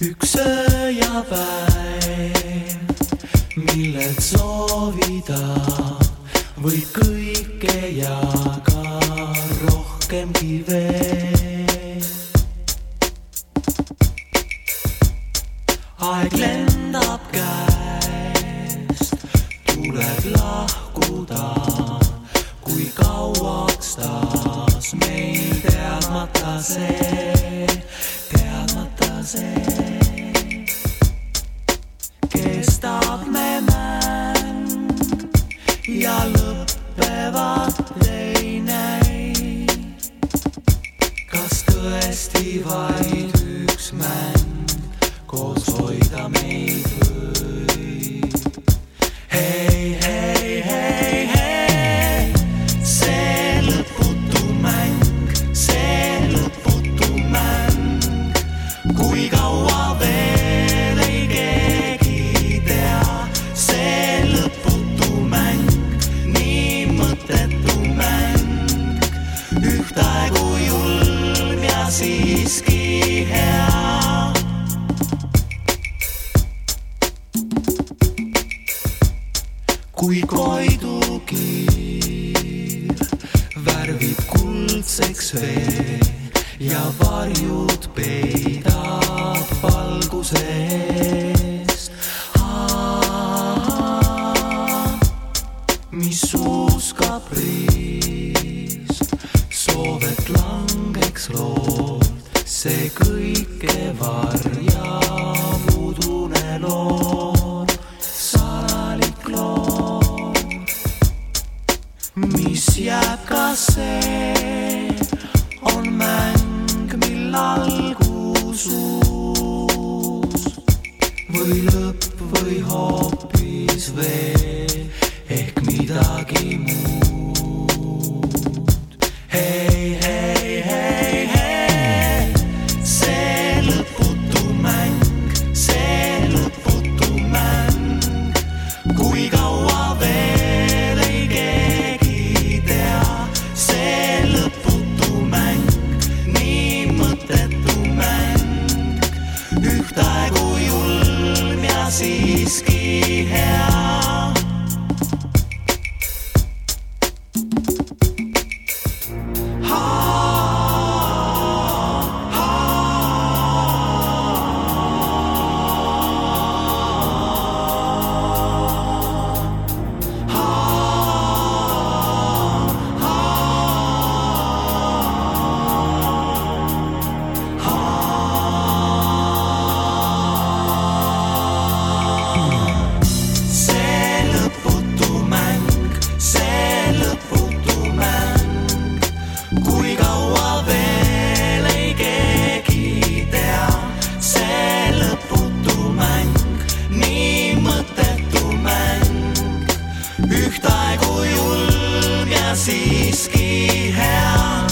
üks öö ja päev, millelt soovida võib kõike ja ka rohkemgi veel. aeg lendab käest, tuleb lahkuda teadmata see, teadmata see, kestab me mäng ja lõppevad teine. kas tõesti vaid kui kaua veel ei keegi tea, see lõputu mäng, nii mõttetu mäng, ühtaegu julm ja siiski hea. kui Koidu kiir värvib kuldseks vee ja varjud peidab valguse eest. mis suuskab riis, soov, et langeks loolt, see kõike varjab udune loor, salalik loor mis jääb ka see, on mäng, mil hoopis veel ehk midagi muud. Siiski hea. Ühtaegu julm ja siiski hea,